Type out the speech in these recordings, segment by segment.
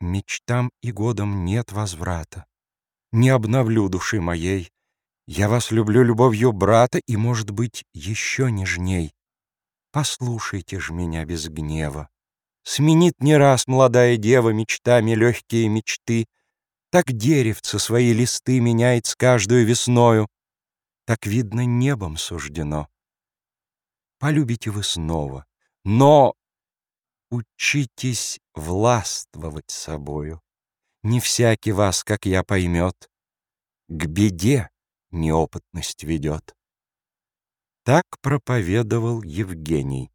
Мечтам и годам нет возврата. Не обновлю души моей. Я вас люблю любовью брата И, может быть, еще нежней. Послушайте ж меня без гнева. Сменит не раз молодая дева Мечтами легкие мечты. Так деревце свои листы Меняет с каждую весною. Так, видно, небом суждено. Полюбите вы снова, но учитесь властвовать собою. Не всякий вас, как я, поймет. К беде неопытность ведет. Так проповедовал Евгений.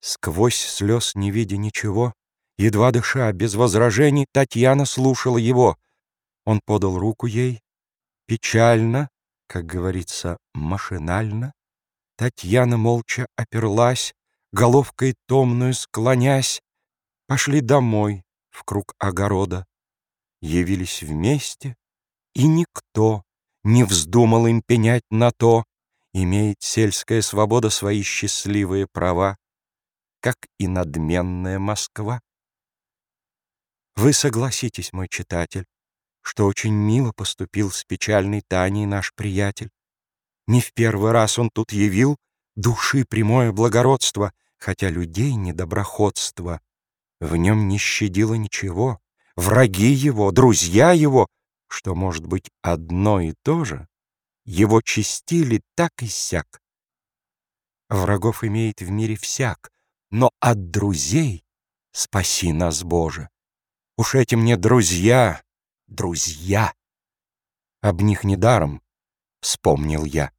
Сквозь слез не видя ничего, едва дыша, без возражений, Татьяна слушала его. Он подал руку ей, печально, как говорится, машинально. Татьяна молча оперлась, головкой томную склонясь, Пошли домой в круг огорода, явились вместе, и никто не вздумал им пенять на то, Имеет сельская свобода свои счастливые права, Как и надменная Москва. Вы согласитесь, мой читатель, Что очень мило поступил с печальной Таней наш приятель. Не в первый раз он тут явил Души прямое благородство, Хотя людей недоброходство В нем не щадило ничего. Враги его, друзья его — что может быть одно и то же, его чистили так и сяк. Врагов имеет в мире всяк, но от друзей спаси нас, Боже. Уж эти мне друзья, друзья. Об них недаром вспомнил я.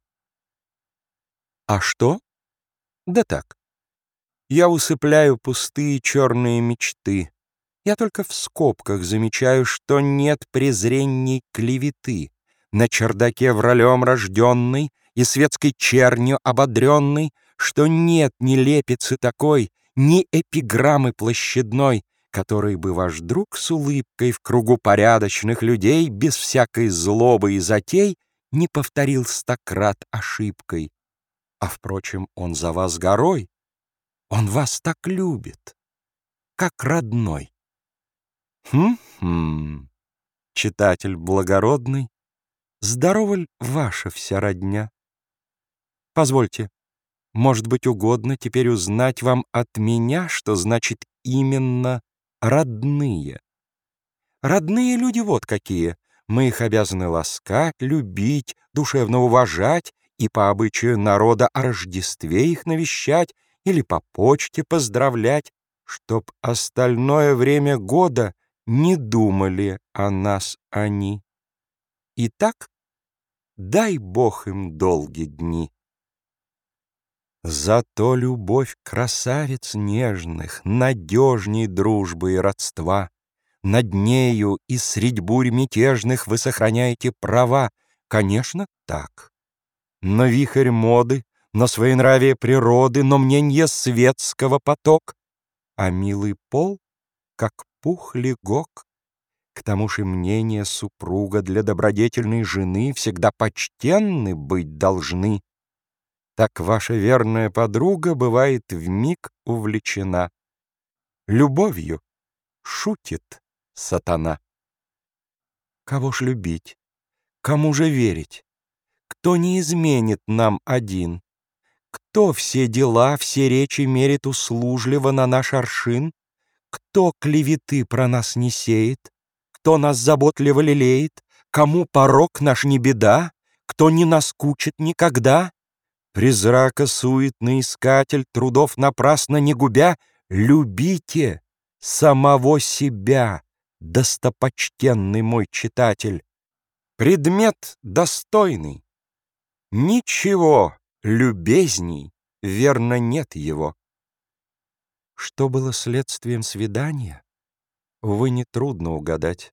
А что? Да так. Я усыпляю пустые черные мечты, я только в скобках замечаю, что нет презрений клеветы. На чердаке вралем рожденный и светской чернью ободренный, что нет ни лепицы такой, ни эпиграммы площадной, который бы ваш друг с улыбкой в кругу порядочных людей без всякой злобы и затей не повторил стократ ошибкой. А, впрочем, он за вас горой, он вас так любит, как родной. Хм-хм, читатель благородный, Здорова ль ваша вся родня? Позвольте, может быть, угодно теперь узнать вам от меня, что значит именно родные. Родные люди вот какие. Мы их обязаны ласкать, любить, душевно уважать и по обычаю народа о Рождестве их навещать или по почте поздравлять, чтоб остальное время года не думали о нас они. Итак, дай Бог им долгие дни. Зато любовь красавиц нежных Надежней дружбы и родства. Над нею и средь бурь мятежных Вы сохраняете права. Конечно, так. Но вихрь моды, но своенравие природы, Но мненье светского поток, А милый пол, как пух легок. К тому же мнение супруга для добродетельной жены всегда почтенны быть должны. Так ваша верная подруга бывает в миг увлечена. Любовью шутит сатана. Кого ж любить? Кому же верить? Кто не изменит нам один? Кто все дела, все речи мерит услужливо на наш аршин? Кто клеветы про нас не сеет? Кто нас заботливо лелеет? Кому порог наш не беда? Кто не наскучит никогда? Призрака суетный искатель, Трудов напрасно не губя, Любите самого себя, Достопочтенный мой читатель. Предмет достойный. Ничего любезней, верно, нет его. Что было следствием свидания, увы, нетрудно угадать.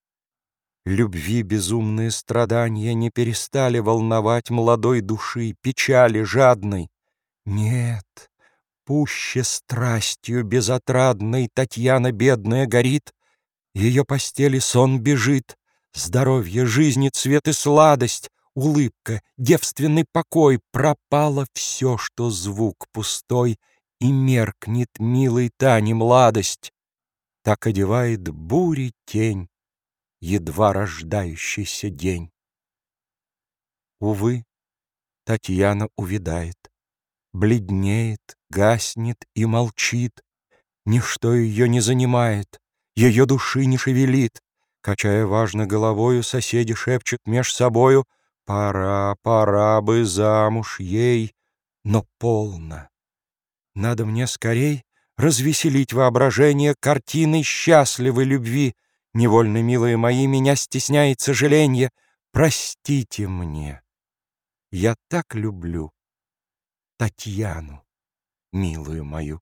Любви безумные страдания не перестали волновать молодой души, печали жадной. Нет, пуще страстью безотрадной Татьяна бедная горит, ее постели сон бежит, здоровье, жизни, цвет и сладость, улыбка, девственный покой, пропало все, что звук пустой — и меркнет милой Тани младость. Так одевает бури тень Едва рождающийся день. Увы, Татьяна увядает, Бледнеет, гаснет и молчит. Ничто ее не занимает, Ее души не шевелит. Качая важно головою, Соседи шепчут меж собою Пора, пора бы замуж ей, но полно. Надо мне скорей развеселить воображение Картиной счастливой любви. Невольно, милые мои, меня стесняет сожаленье. Простите мне, я так люблю Татьяну, милую мою.